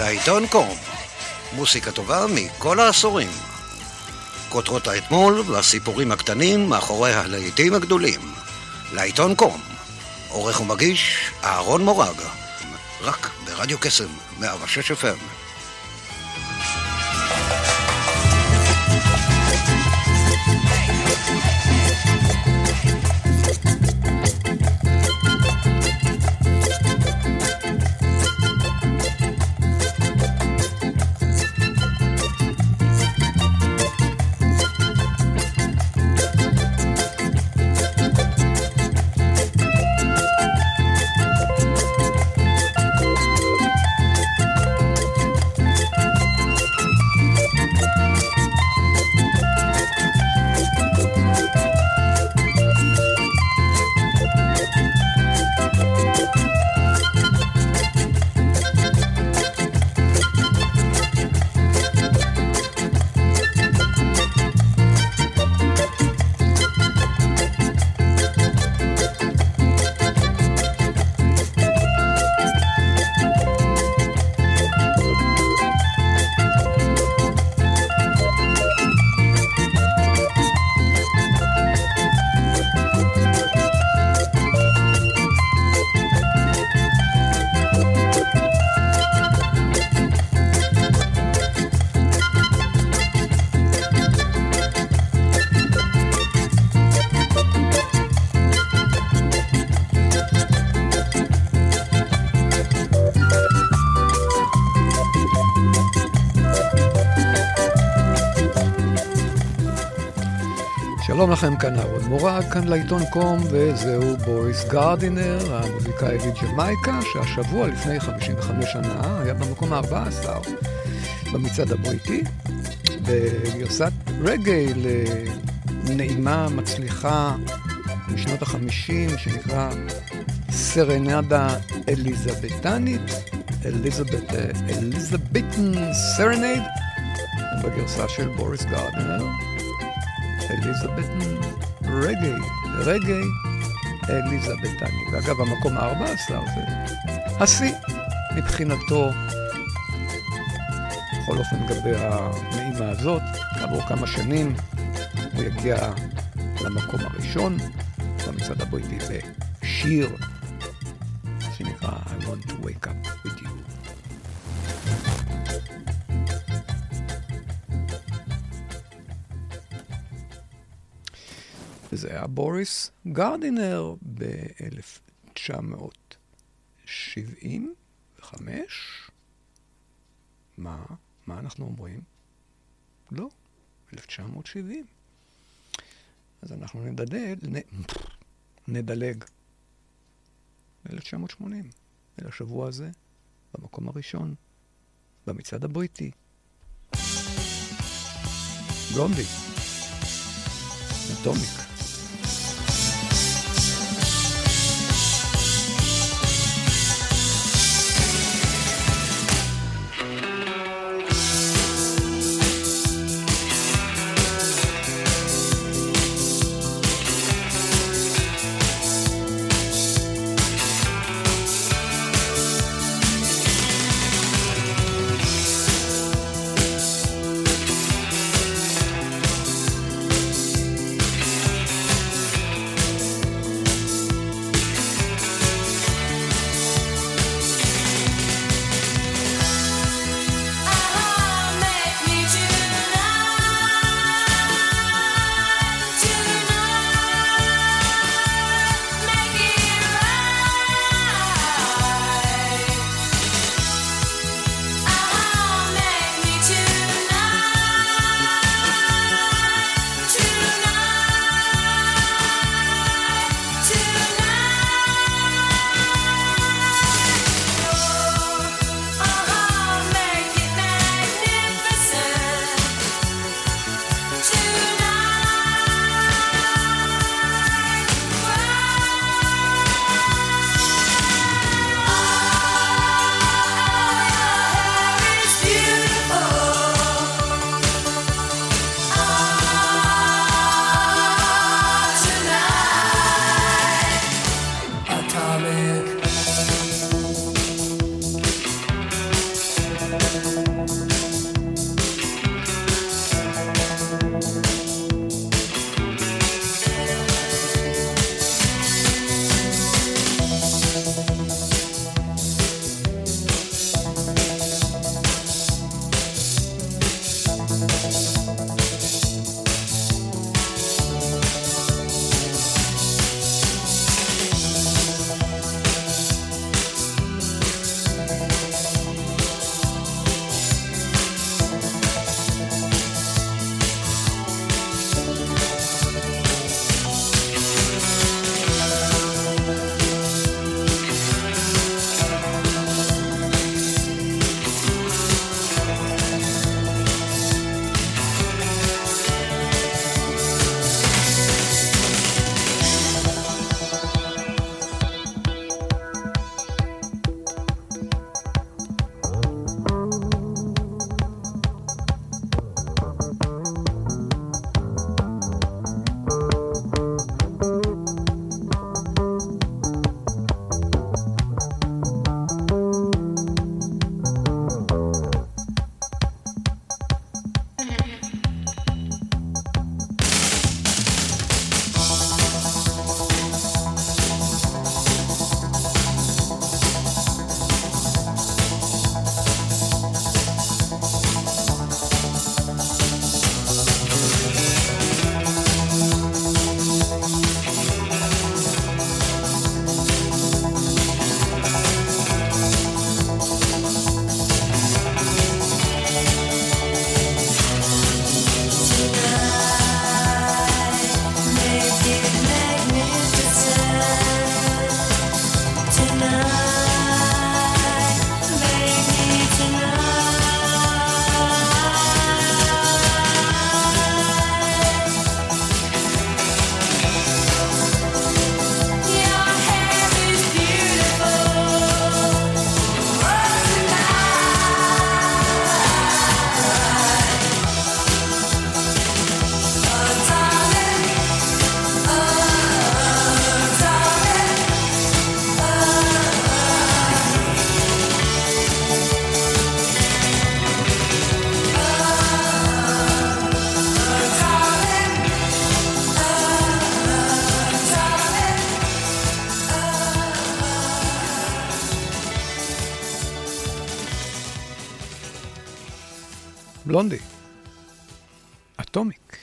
לעיתון קום, מוסיקה טובה מכל העשורים. כותרות האתמול והסיפורים הקטנים מאחורי הלהיטים הגדולים. לעיתון קום, עורך ומגיש אהרון מורג, רק ברדיו קסם, 106 FM. לכם, כאן אהרון מורג, כאן להיטון קום, וזהו בוריס גרדינר, המוזיקאי מג'מייקה, שהשבוע לפני 55 שנה היה במקום ה-14 במצעד הבריטי, בגרסת רגאיי לנעימה מצליחה משנות ה-50, שנקרא סרנדה אליזבטנית, Elizabeth, Elizabethan Serenade, בגרסה של בוריס גרדינר. אליזבטן רגעי, רגעי אליזבטני. ואגב, המקום ה-14 זה השיא מבחינתו, בכל אופן לגבי הנעימה הזאת, כעבור כמה שנים הוא יגיע למקום הראשון במצעד הבריטי בשיר היה בוריס גרדינר ב-1975. מה? מה אנחנו אומרים? לא, 1970. אז אנחנו נדלג, נ... נדלג ל-1980, אל השבוע הזה, במקום הראשון, במצעד הבריטי. גונדי, אטומיק. בלונדי. אטומיק.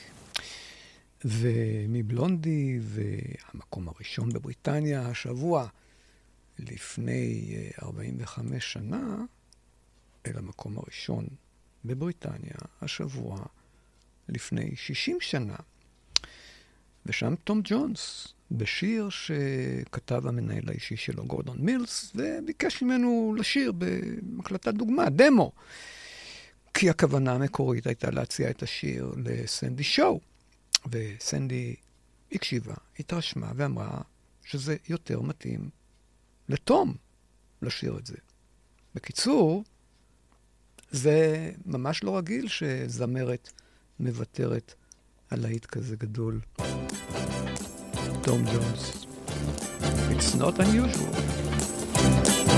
ומבלונדי והמקום הראשון בבריטניה השבוע, לפני 45 אה, שנה, אל המקום הראשון בבריטניה השבוע, לפני 60 שנה. ושם תום ג'ונס, בשיר שכתב המנהל האישי שלו, גורדון מילס, וביקש ממנו לשיר בהקלטת דוגמה, דמו. כי הכוונה המקורית הייתה להציע את השיר לסנדי שואו. וסנדי הקשיבה, התרשמה ואמרה שזה יותר מתאים לתום לשיר את זה. בקיצור, זה ממש לא רגיל שזמרת מוותרת על להיט כזה גדול. תום ג'ונס. It's not unusual.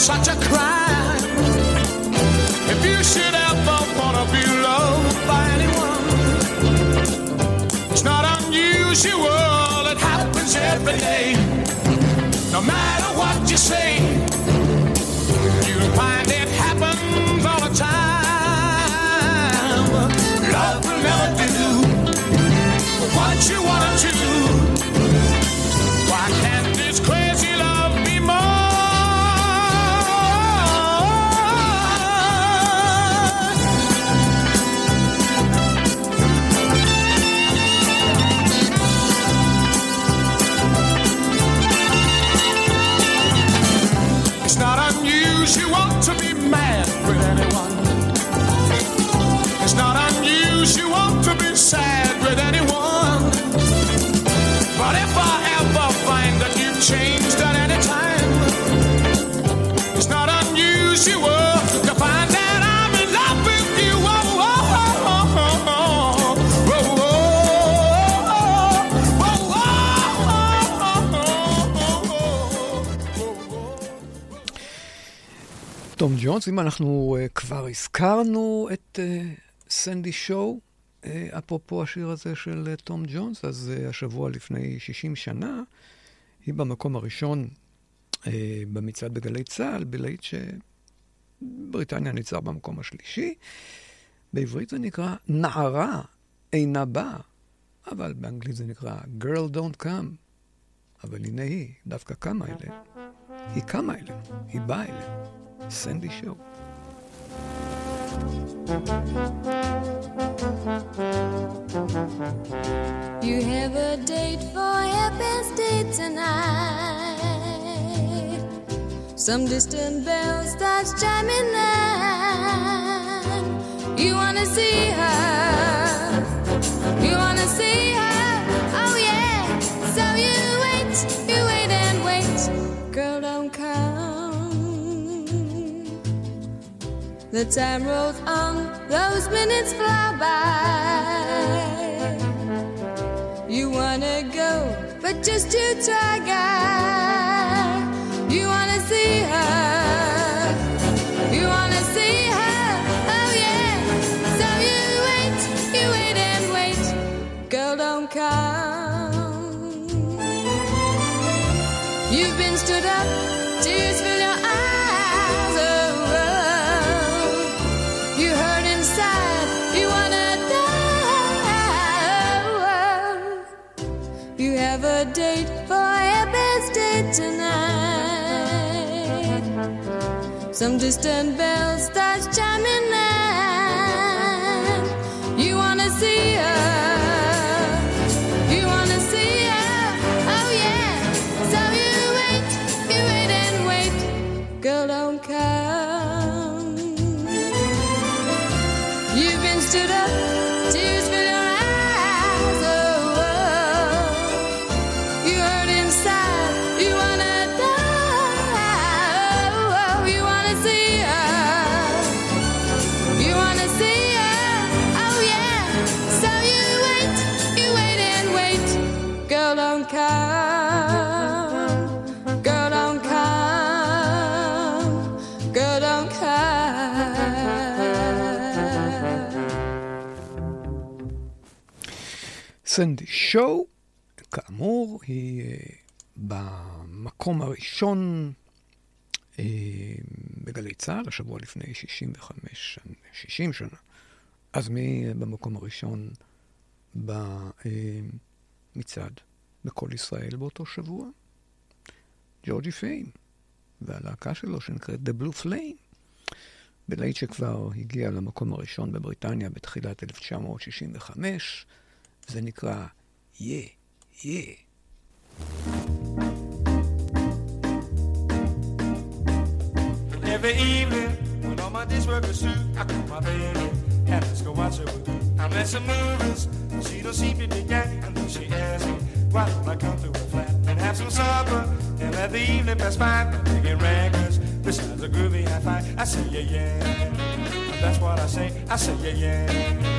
such a crime. If you should ever wanna be loved by anyone, it's not unusual. It happens every day. No matter what you say. You'll find ג'ונס, אם אנחנו uh, כבר הזכרנו את uh, סנדי שואו, uh, אפרופו השיר הזה של uh, תום ג'ונס, אז uh, השבוע לפני 60 שנה, היא במקום הראשון uh, במצעד בגלי צה"ל, בלהיט שבריטניה ניצר במקום השלישי. בעברית זה נקרא נערה אינה באה, אבל באנגלית זה נקרא Girl Don't Come. אבל הנה היא, דווקא קמה אליהם. היא קמה אליהם, היא באה אליהם. Sandy Show. You have a date for your best date tonight. Some distant bell starts chiming nine. You wanna see her. You wanna see The time rolls on, those minutes fly by. You wanna go, but just to try, guy. You wanna see her. You wanna see her. Oh yeah. So you wait, you wait and wait. Girl, don't come. You've been stood up, Some distant bells start chiming סנדי שואו, כאמור, היא אה, במקום הראשון אה, בגלי צה"ל, השבוע לפני 65 שנה, 60 שנה. אז מי אה, במקום הראשון במצעד בכל ישראל באותו שבוע? ג'ורג'י פיים, והלהקה שלו שנקראת The Blue Flame, בלהיט שכבר הגיע למקום הראשון בבריטניה בתחילת 1965, זה נקרא יה, יה. Every evening, when all my dish work is through, I call my baby and let's go watch a movie. I met some movies, but she don't seem to be getting. And then she asks me, why don't I come to her flat and have some supper and let the evening pass by? Picking records, besides a groovy high five. I say yeah yeah, that's what I say. I say yeah yeah.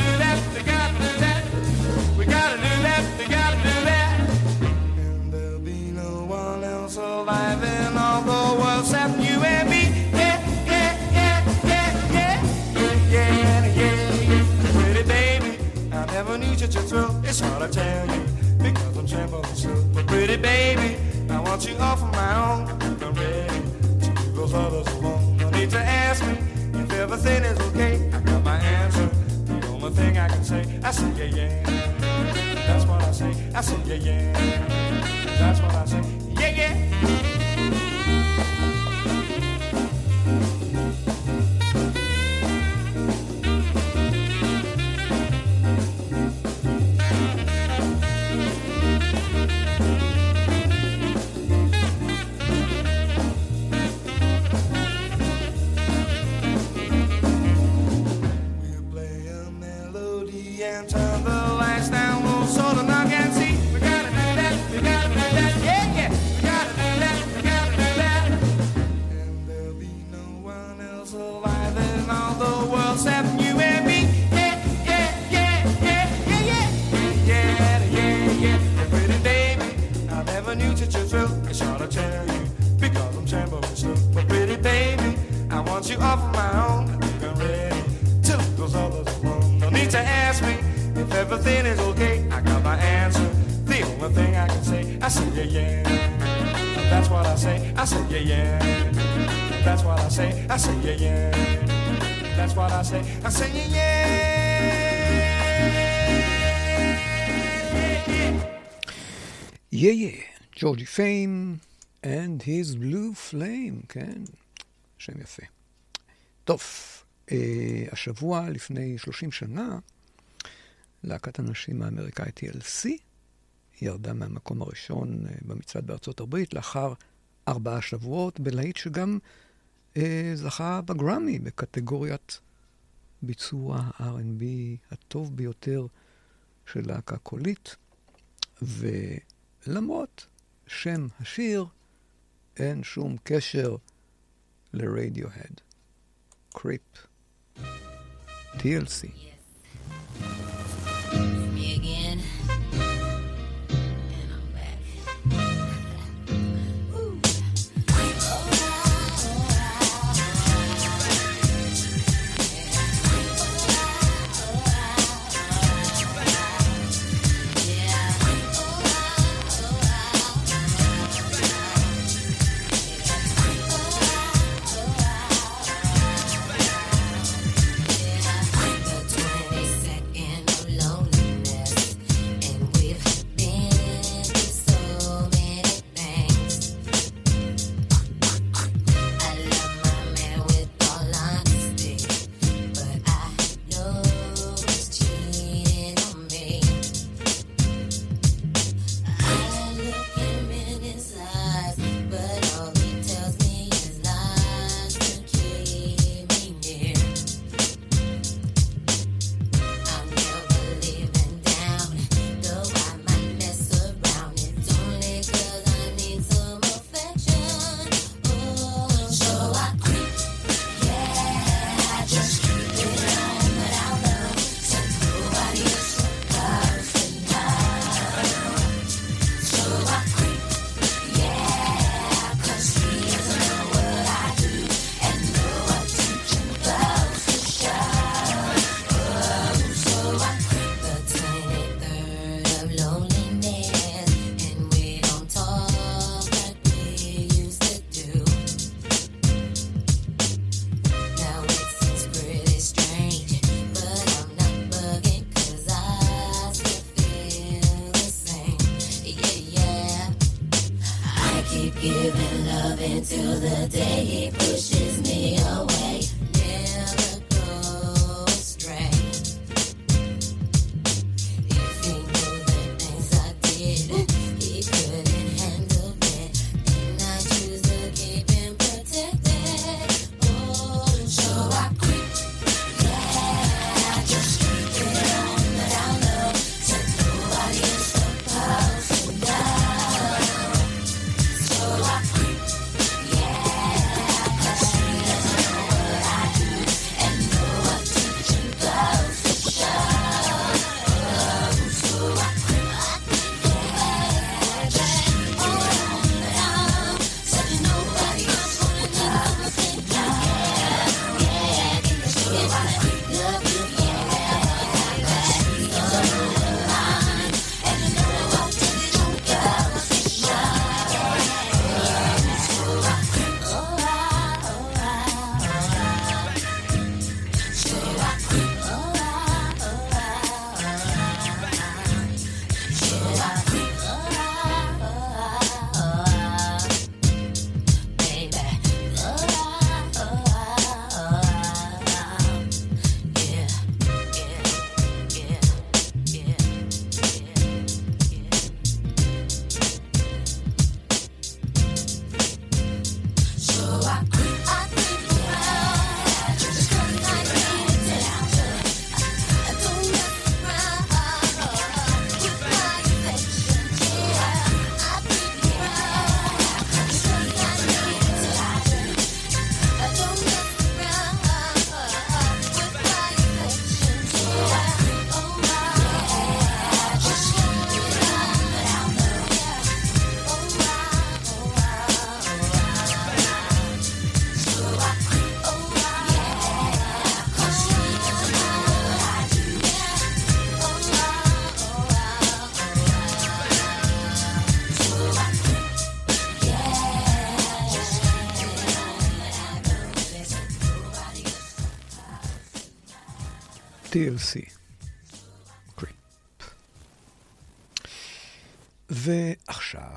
It's hard to tell you because I'm trembling still. But pretty baby, I want you all for my own. I'm ready to leave those others alone. No need to ask me if everything is okay. I got my answer. The only thing I can say, I say yeah yeah. That's what I say. I say yeah yeah. ג'ורג'י פיים and his blue flame, כן, שם יפה. טוב, אה, השבוע לפני 30 שנה, להקת הנשים האמריקאית TLC ירדה מהמקום הראשון אה, במצעד בארצות הברית לאחר ארבעה שבועות בלהיט שגם אה, זכה בגרמי בקטגוריית ביצוע R&B הטוב ביותר של להקה קולית. ולמרות שם השיר, אין שום קשר לרדיוהד. קריפ. TLC.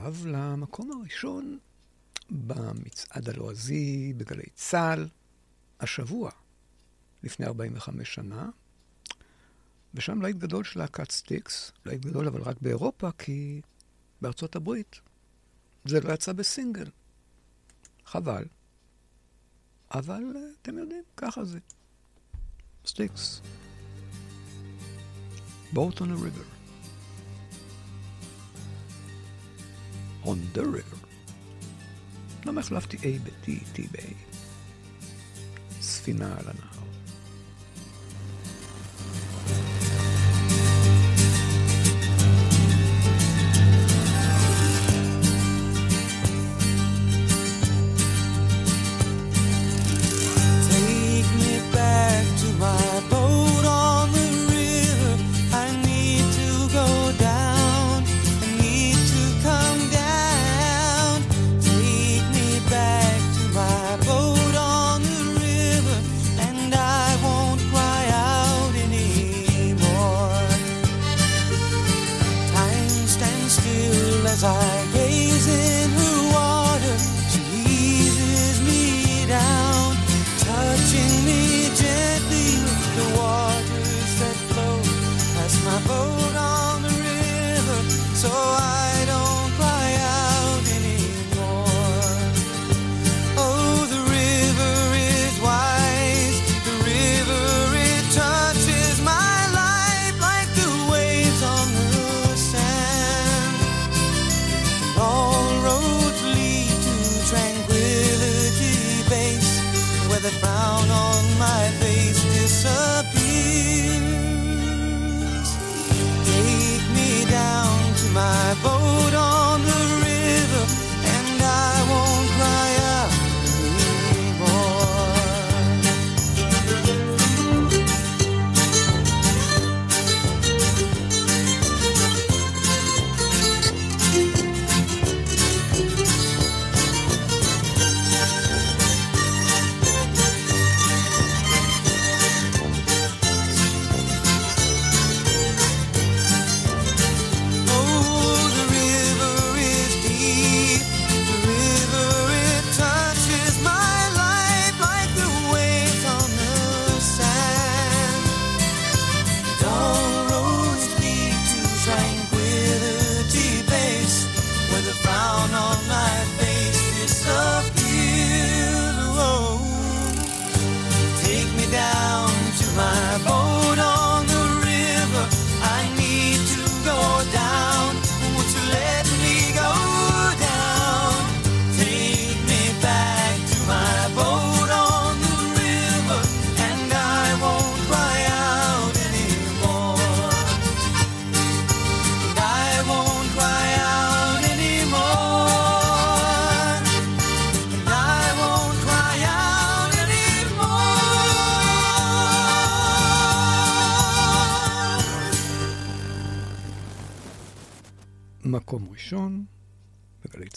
עכשיו למקום הראשון במצעד הלועזי בגלי צה"ל השבוע, לפני 45 שנה, ושם להיט גדול של להקת סטיקס, להיט גדול אבל רק באירופה, כי בארצות הברית זה לא יצא בסינגל. חבל. אבל אה, אתם יודעים, ככה זה. סטיקס. Boat on a. on the river. למה החלפתי A ב-T, T ב-A? ספינה על הנחל.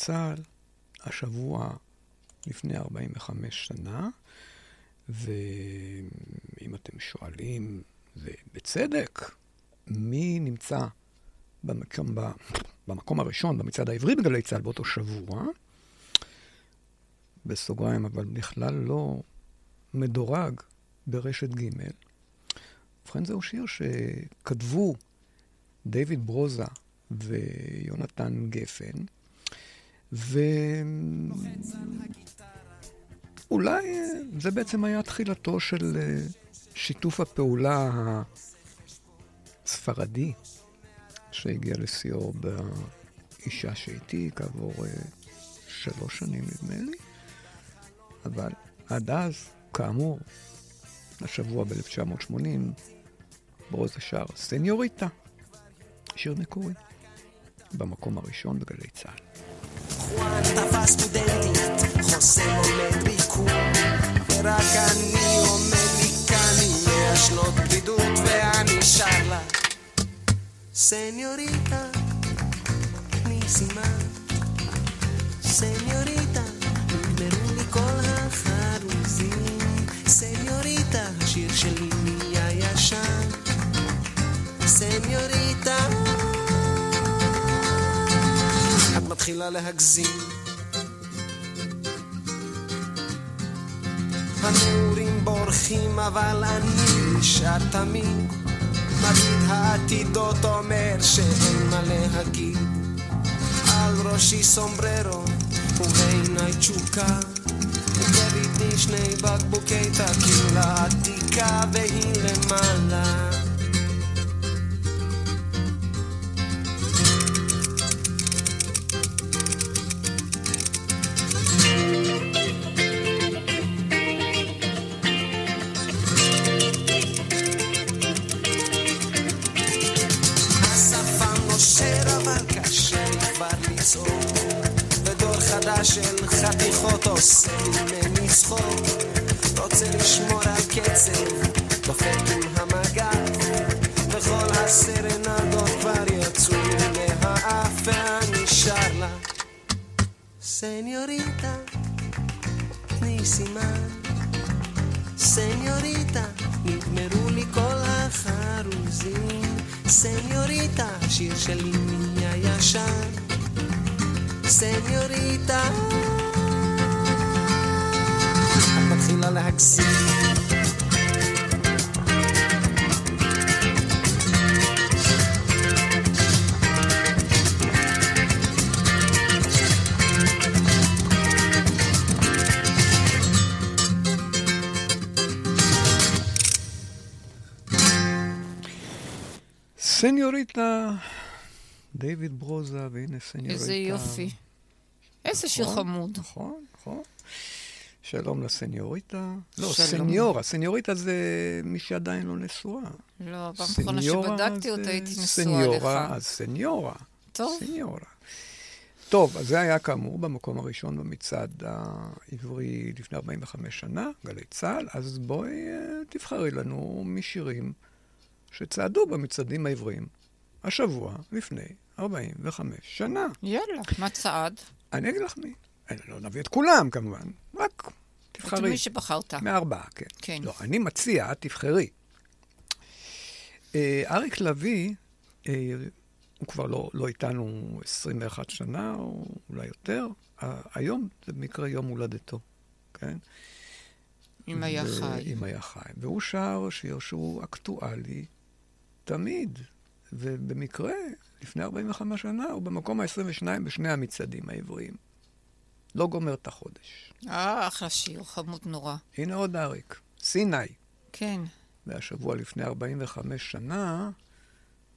צה"ל, השבוע לפני 45 שנה, ואם אתם שואלים, ובצדק, מי נמצא במקום, במקום הראשון במצעד העברי בגלי צה"ל באותו שבוע, בסוגריים, אבל בכלל לא מדורג ברשת ג'. ובכן, זהו שיר שכתבו דיוויד ברוזה ויונתן גפן, ואולי אה, זה בעצם היה תחילתו של אה, שיתוף הפעולה הספרדי שהגיע לשיאו באישה שאיתי כעבור אה, שלוש שנים נדמה לי, אבל עד אז, כאמור, השבוע ב-1980, ברוזה שר סניוריטה, שיר מקורי, במקום הראשון בגלי צה"ל. חואן תפס סטודנטית, חוסם עומד ביקום, ורק אני עומד לי כאן עם מאה שנות בדידות, ואני שר לה, סניוריטה, תני סימן, סניוריטה, נגמרו לי כל החרוזים, סניוריטה, השיר שלי נהיה ישן, סניוריטה, מתחילה להגזים. הנעורים בורחים אבל אני נשאר תמיד. מגיד העתידות אומר שאין מה להגיד. על ראשי סומבררו ובעיניי תשוקה. ובביתי שני בקבוקי טקילה עתיקה והיא למעלה לצעוק ודור חדש של חתיכות עושה ממני צחוק רוצה לשמור על קצב דופק עם המגף וכל הסרנדות כבר יצאו מהאף ואני שר לה סניוריטה תני סימן סניוריטה, נגמרו לי כל החרוזים. סניוריטה, השיר שלי נהיה ישן. סניוריטה, את מתחילה להגזים. סניוריטה, דיוויד ברוזה, והנה סניוריטה. איזה יופי. איזה שיר נכון, חמוד. נכון, נכון. שלום לסניוריטה. לא, שלום. סניורה. סניוריטה זה מי שעדיין לא נשואה. לא, פעם אחרונה סניורה שבדקתי אותה הייתי נשואה סניורה, לך. אז סניורה. טוב. סניורה. טוב, אז זה היה כאמור במקום הראשון במצעד העברי לפני 45 שנה, גלי צה"ל, אז בואי אה, תבחרי לנו משירים שצעדו במצעדים העבריים השבוע לפני 45 שנה. יאללה, מה צעד? אני אגיד לך מי. אני לא נביא את כולם כמובן, רק את תבחרי. מי שבחרת. מארבעה, כן. כן. לא, אני מציע, את תבחרי. אה, אריק לביא, אה, הוא כבר לא, לא איתנו 21 שנה, או אולי יותר. אה, היום זה במקרה יום הולדתו, כן? אם היה ו- חי. אם היה חי. והוא שר שיר שהוא אקטואלי תמיד. ובמקרה, לפני 45 שנה, הוא במקום ה-22 בשני המצעדים העבריים. לא גומר את החודש. אה, אחלה שיר, חמוד נורא. הנה עוד אריק, סיני. כן. והשבוע לפני 45 שנה,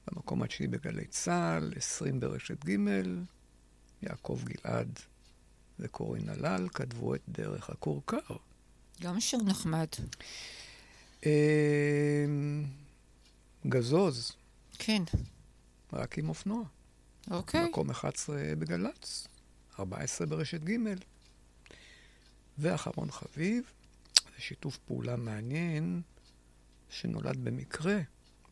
במקום התשיעי בגלי צה"ל, 20 ברשת ג', יעקב גלעד וקורין הלל כתבו את דרך הכורכר. גם שיר נחמד. אה, גזוז, כן. רק עם אופנוע. אוקיי. מקום 11 בגל"צ, 14 ברשת ג'. ואחרון חביב, זה שיתוף פעולה מעניין שנולד במקרה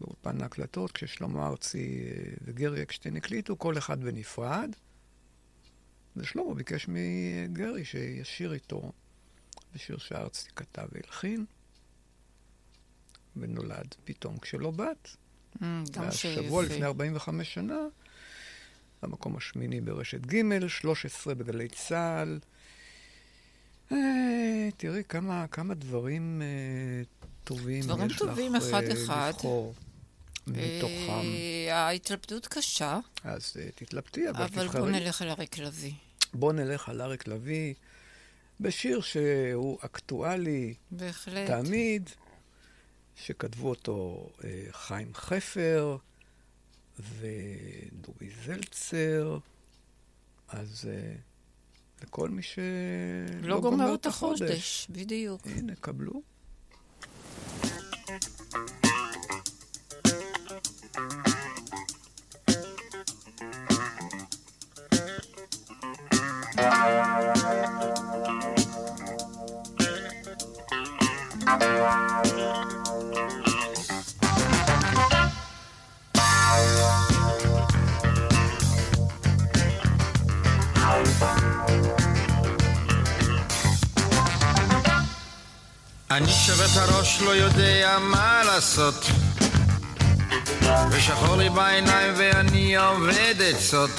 באולפן ההקלטות, כששלמה ארצי אה, וגרי אקשטיין הקליטו, כל אחד בנפרד. ושלמה ביקש מגרי שישיר איתו בשיר שארצי כתב והלחין, ונולד פתאום כשלא בת. Mm, והשבוע. לפני 45 שנה, במקום השמיני ברשת ג', 13 בגלי צה"ל. אה, תראי כמה, כמה דברים אה, טובים דברים יש טובים לך אחד-אחד. אה, לבחור מתוכם. אה, ההתלבטות קשה, אז אה, תתלבטי, אבל, אבל תבחרי. בואו נלך על אריק לביא. בוא נלך על אריק לביא, בשיר שהוא אקטואלי בהחלט. תמיד, שכתבו אותו אה, חיים חפר ודורי זלצר, אז אה, לכל מי שלא לא גומר את החודש, בדיוק. הנה, קבלו. אני שובר את הראש, לא יודע מה לעשות. ושחור לי בעיניים ואני עובד עצות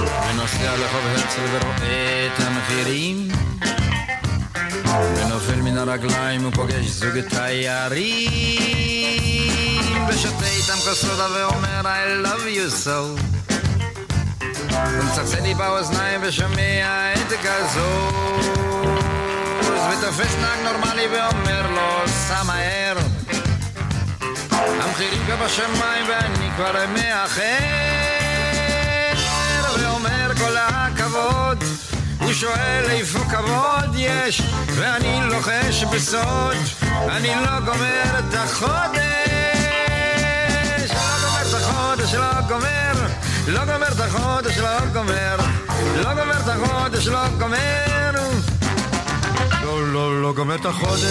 ונוסע לחוב הרצל ורואה את המחירים. ונופל מן הרגליים ופוגש זוג תיירים. ושותה איתם כוס סודה ואומר I love you so. ומצלצל לי באוזניים ושומע את גזוז ותופס נהג נורמלי ואומר לו סע מהר המחירים כבר בשמיים ואני כבר מאחר ואומר כל הכבוד הוא שואל איפה כבוד יש ואני לוחש בסוד אני לא גומר את החודש לא גומר את החודש, לא גומר לא גומר את החודש, לא גומר לא גומר את החודש, לא גומר לא, לא, גומר את החודש.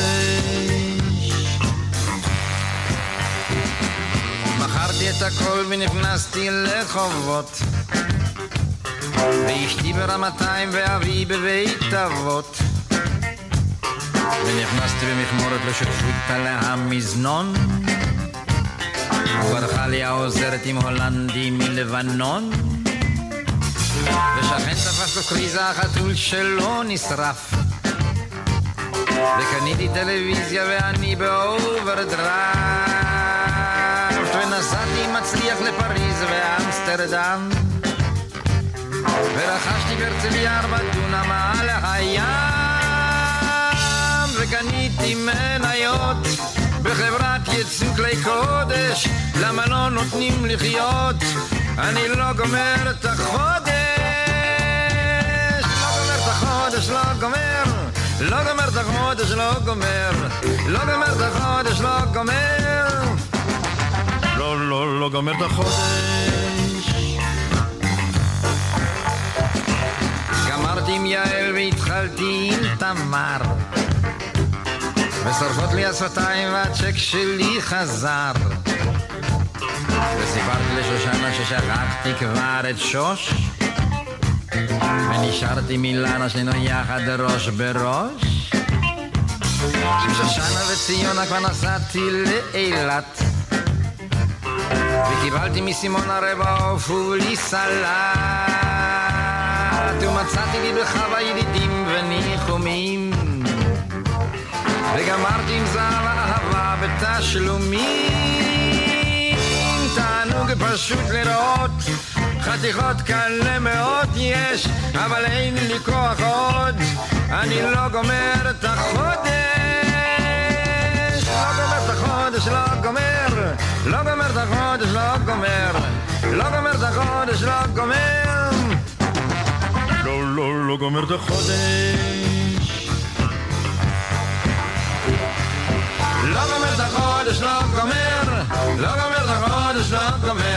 מכרתי את הכל ונכנסתי לחובות ואשתי ברמתיים ואבי בבית אבות ונכנסתי במכמורת לשותפות על המזנון. וברכה לי העוזרת עם הולנדי מלבנון. ושכן תפס לו קריזה החתול שלו נשרף וקניתי טלוויזיה ואני באוברדרפט ונסעתי מצליח לפריז ואמסטרדם. ורכשתי בהרצליה ארבע דונם על הים. וקניתי מניות בחברת ייצוא כלי קודש. למה לא נותנים לחיות? אני לא גומר את החודש. לא גומר את החודש לא גומר לא גומר את החודש לא גומר. לא גומר את החודש לא גומר. לא לא לא גומר את החודש. גמרתי עם יעל והתחלתי עם תמר. ושורפות לי השפתיים והצ'ק שלי חזר. וסיפרתי לשושנה ששכחתי כבר את שוש ונשארתי מילנה שנינו יחד ראש בראש עם שושנה וציונה כבר נסעתי לאילת וקיבלתי מסימון הרבע עוף ובלי סלט ומצאתי לי בחווה ידידים וניחומים וגמרתי עם זהב אהבה בתשלומים תענוג פשוט לראות חתיכות כאלה מאוד יש אבל אין לי כוח עוד. אני לא גומר את החודש. לא גומר את החודש, לא גומר. לא גומר את החודש, לא גומר. לא גומר את החודש, לא גומר. לא, לא, לא גומר את החודש. לא גומר את החודש, לא גומר. לא גומר את החודש, לא גומר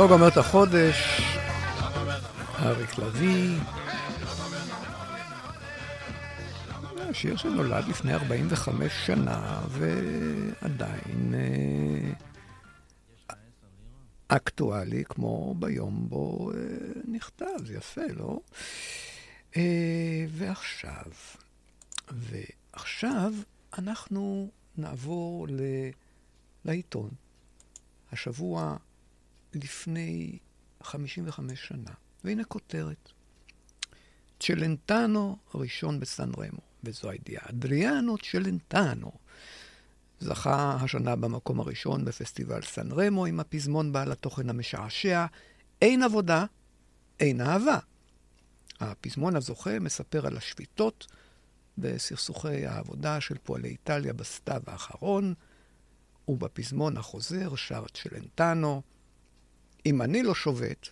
לא גומר את החודש, אריק לביא. שיר שנולד לפני 45 שנה, ועדיין אה, אקטואלי כמו ביום בו אה, נכתב, זה יפה, לא? אה, ועכשיו, ועכשיו אנחנו נעבור. לעיתון. השבוע לפני 55 שנה. והנה כותרת. צ'לנטנו ראשון בסן רמו, וזו הידיעה. אדריאנו צ'לנטנו זכה השנה במקום הראשון בפסטיבל סן רמו עם הפזמון בעל התוכן המשעשע אין עבודה, אין אהבה. הפזמון הזוכה מספר על השביתות וסכסוכי העבודה של פועלי איטליה בסתיו האחרון, ובפזמון החוזר שר צ'לנטנו, אם אני לא שובת,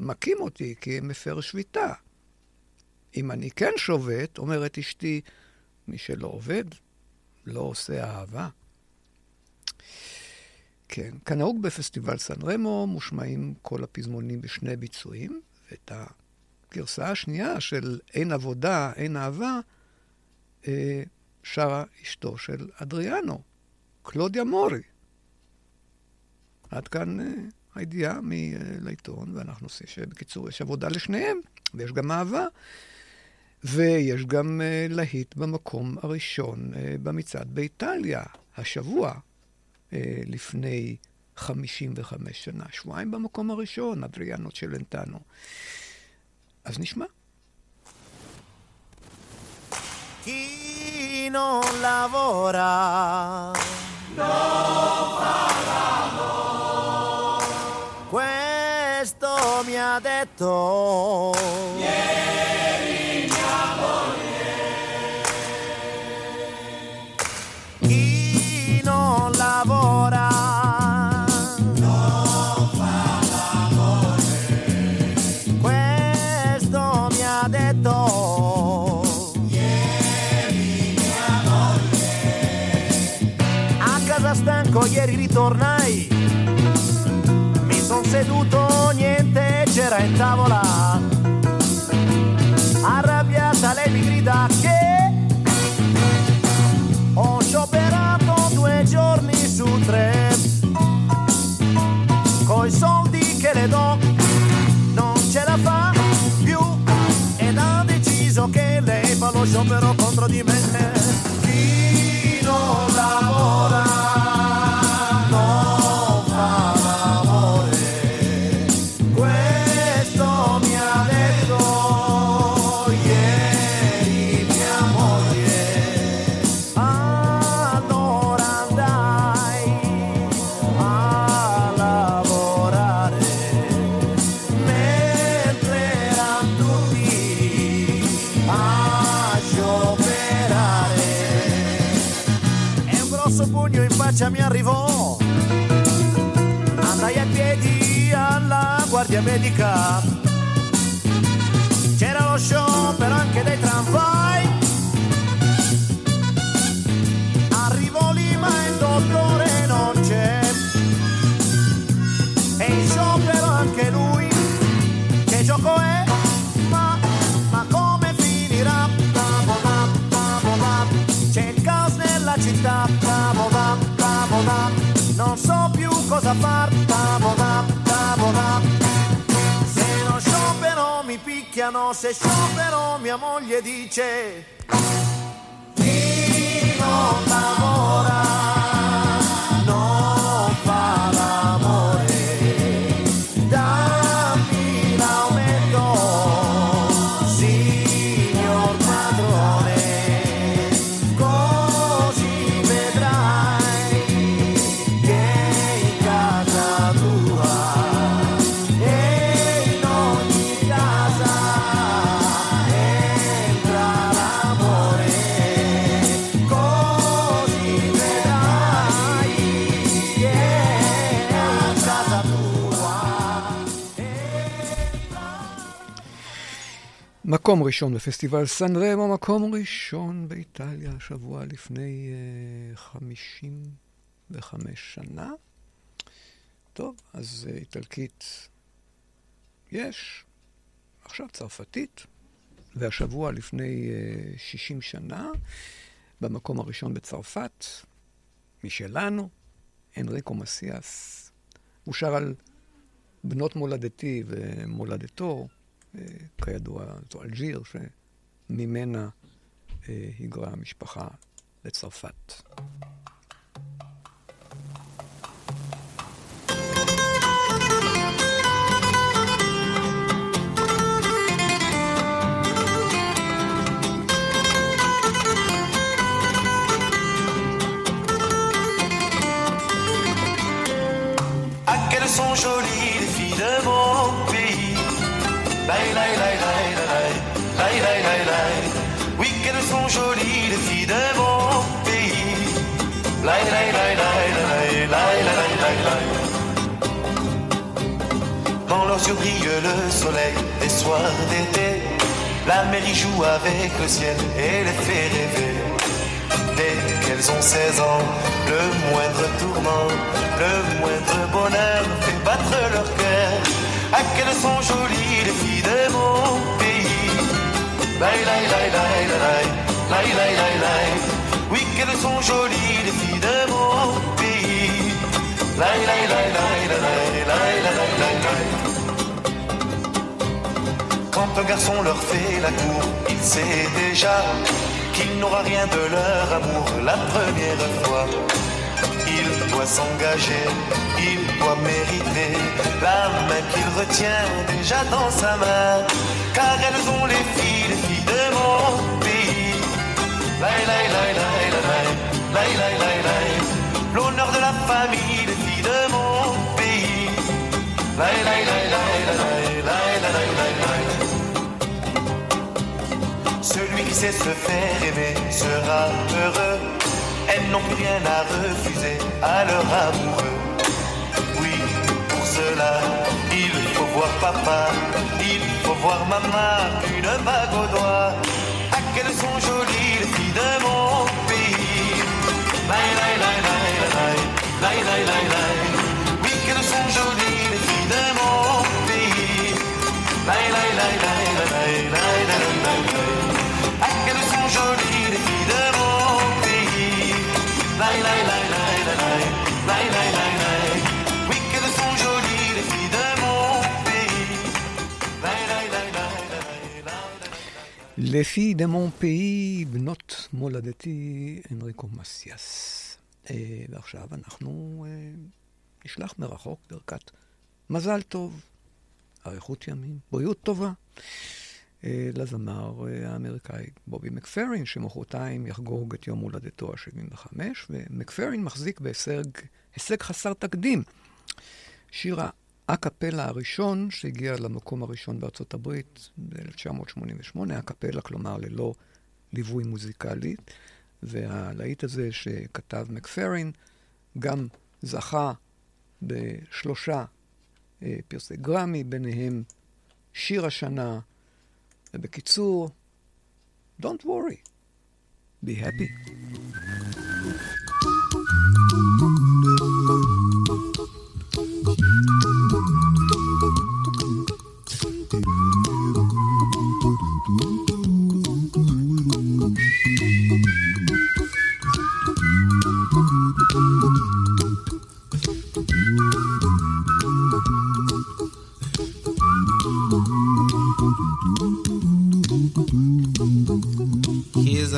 מכים אותי כי מפר שביתה. אם אני כן שובת, אומרת אשתי, מי שלא עובד, לא עושה אהבה. כן, כנהוג בפסטיבל סן רמו מושמעים כל הפזמונים בשני ביצועים, ואת הגרסה השנייה של אין עבודה, אין אהבה, אה, שרה אשתו של אדריאנו, קלודיה מורי. עד כאן אה, הידיעה לעיתון, ואנחנו עושים שבקיצור יש עבודה לשניהם, ויש גם אהבה. ויש גם uh, להיט במקום הראשון uh, במצעד באיטליה, השבוע, uh, לפני 55 שנה. שבועיים במקום הראשון, אדריאנו צ'לנטנו. אז נשמע. Chi non lavora Questo detto. Chi non lavora Questo mi ha detto. A casa stanco ieri ritornai Mi son seduto, niente c'era in tavola. Arrabbiata lei mi grida che Ho scioperato due giorni su tre. Coi soldi che le do Non ce la fa più. Ed ha deciso che lei fa lo sciopero contro di me medica se sciopero mia moglie dice chi non lavora מקום ראשון בפסטיבל סן רמו, מקום ראשון באיטליה, השבוע לפני uh, 55 שנה. טוב, אז אה, איטלקית יש, עכשיו צרפתית, והשבוע לפני אה, 60 שנה, במקום הראשון בצרפת, משלנו, אנריקו מסיאס. הוא שר על בנות מולדתי ומולדתו, אה, כידוע, זו אלג'יר, שממנה אה, היגרה המשפחה לצרפת. Ah, qu'elles sont jolies, les filles de mon pays. Laï, laï, laï, laï, laï, laï, laï, laï. Oui, qu'elles sont jolies, les filles de mon pays. Laï, laï, laï, laï, laï, laï, laï, laï, laï. Dans leurs yeux brille le soleil des soirs d'été. La y joue avec le ciel et les fait rêver. Dès qu'elles ont 16 ans, le moindre tourment, le moindre bonheur fait battre leur cœur. Ah, qu'elles sont jolies, de mon pays. Laï, laï, laï, laï, laï, laï, laï, laï, laï. Oui, qu'elles sont jolies, les filles de mon pays. Laï, laï, laï, laï, laï, laï, laï, laï, laï. Quand un garçon leur fait la cour, il sait déjà qu'il n'aura rien de leur amour la première fois il doit s'engager, il doit mériter la main qu'il retient déjà dans sa main, car elles ont les filles, les filles de mon pays. l'honneur de la famille, les filles de mon pays. Celui qui sait se faire aimer sera heureux. Elles n'ont rien à refuser à leur amoureux. Oui, pour cela, il faut voir papa, il faut voir maman, une bague au doigt. Ah, qu'elles sont jolies, les filles de mon pays. Oui, qu'elles sont jolies, les filles de mon pays. Ah, לפי דמון פאי, בנות מולדתי, אנריקו מסיאס. ועכשיו אנחנו נשלח מרחוק ברכת מזל טוב, אריכות ימים, בריאות טובה. אה, לזמר אה, האמריקאי בובי מקפרין, שמחרתיים יחגוג את יום הולדתו ה-75, ומקפרין מחזיק בהישג הישג חסר תקדים. שיר האקפלה הראשון שהגיע למקום הראשון בארצות הברית ב-1988, אקפלה, כלומר ללא ליווי מוזיקלי, והלהיט הזה שכתב מקפרין גם זכה בשלושה אה, פרסי גרמי, ביניהם שיר השנה, ובקיצור, Don't worry, be happy.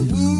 Ooh.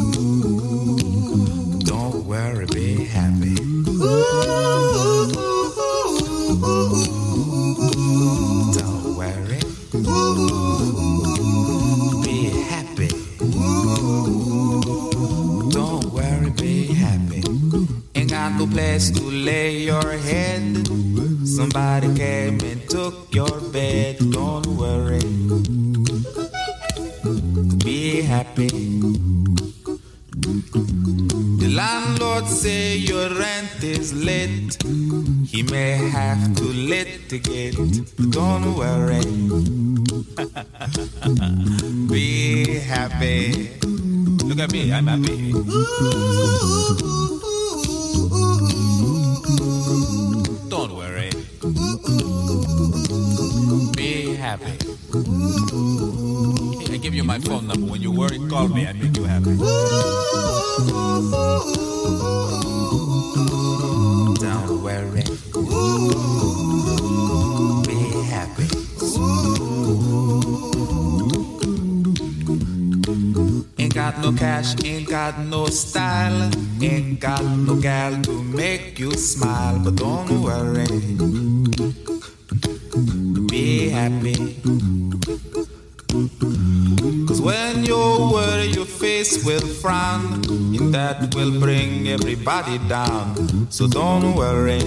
Will bring everybody down. So don't worry.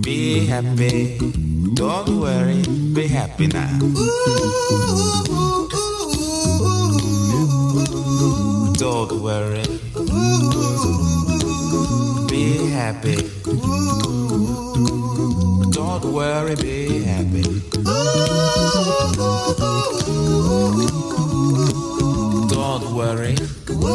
Be happy. Don't worry. Be happy now. Don't worry. Be happy. Don't worry, be happy. Don't worry.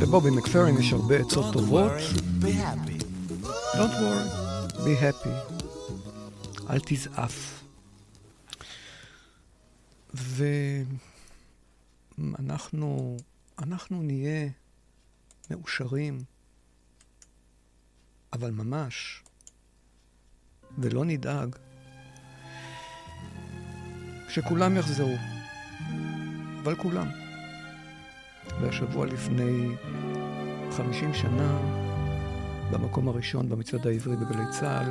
לבובי מקפרין יש הרבה עצות טובות. Don't worry, be happy. אל תזעף. ואנחנו אנחנו נהיה מאושרים, אבל ממש, ולא נדאג שכולם יחזרו, אבל כולם. והשבוע לפני 50 שנה, במקום הראשון במצעד העברי בגלי צה"ל,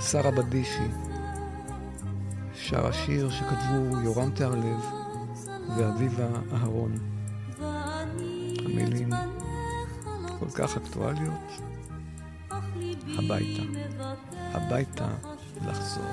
שרה בדישי שרה שיר שכתבו יורם תיארלב ואביבה אהרון. המילים כל כך אקטואליות, הביתה, הביתה לחזור.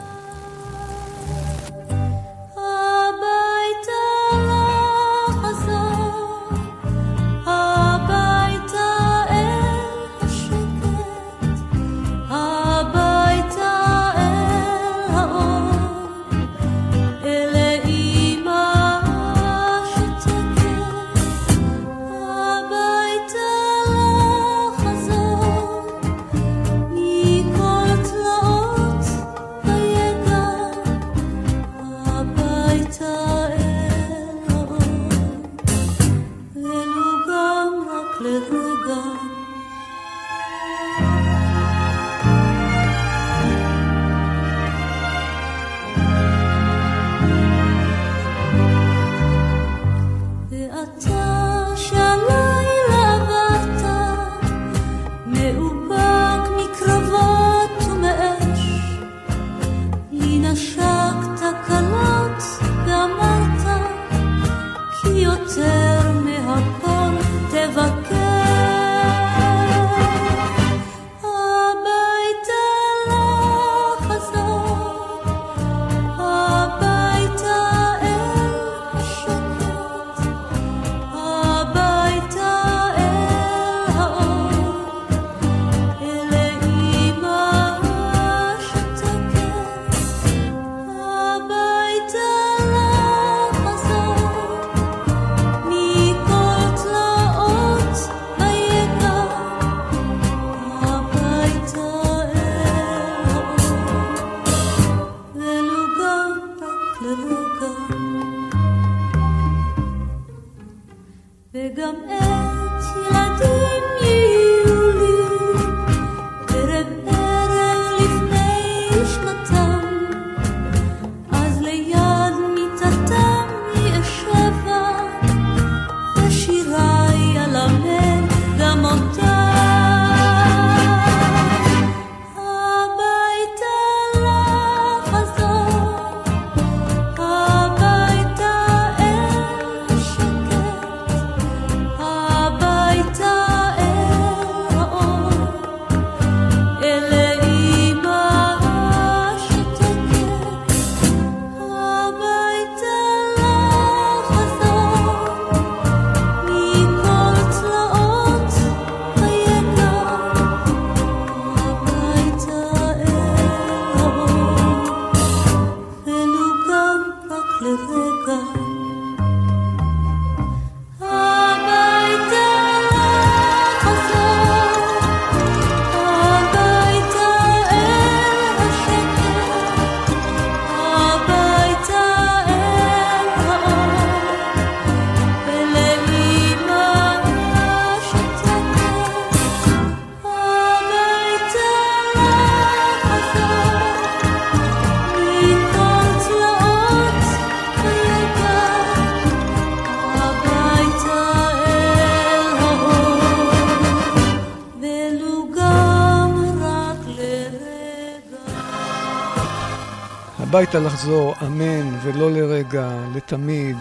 הביתה לחזור, אמן, ולא לרגע, לתמיד,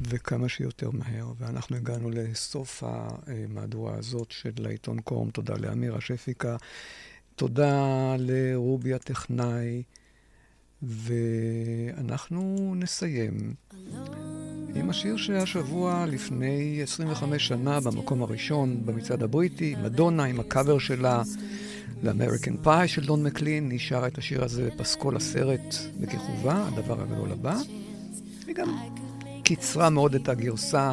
וכמה שיותר מהר. ואנחנו הגענו לסוף המהדורה הזאת של העיתון קורם. תודה לאמירה שפיקה, תודה לרובי הטכנאי, ואנחנו נסיים עם השיר שהיה שבוע לפני 25 שנה במקום הראשון במצעד הבריטי, מדונה עם הקאבר שלה. ל American Pie של דון מקלין, היא שרה את השיר הזה בפסקול הסרט בכיכובה, הדבר הגדול הבא. היא גם קיצרה מאוד את הגרסה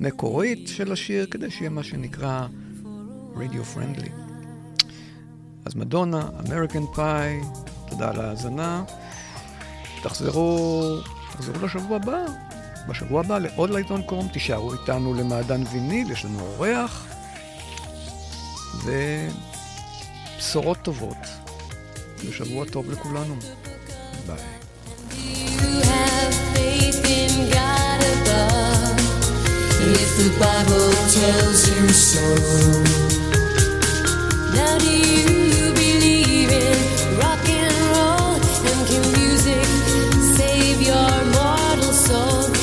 המקורית של השיר, כדי שיהיה מה שנקרא radio friendly. אז מדונה, American Pie, תודה על ההאזנה. תחזרו, תחזרו לשבוע הבא. בשבוע הבא לעוד להיטון קום, תישארו איתנו למעדן ויניל, יש לנו אורח. ו... בשורות טובות, ושבוע טוב לכולנו. ביי. If the Bible tells you so, now do you rock and roll? And can music save your mortal soul?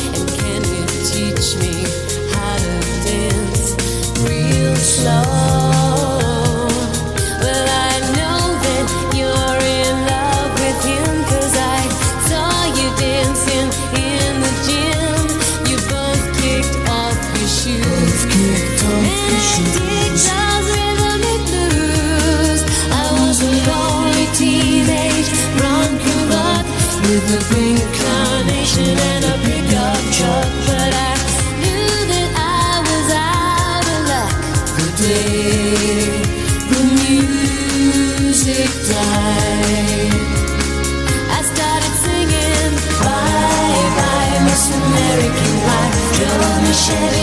should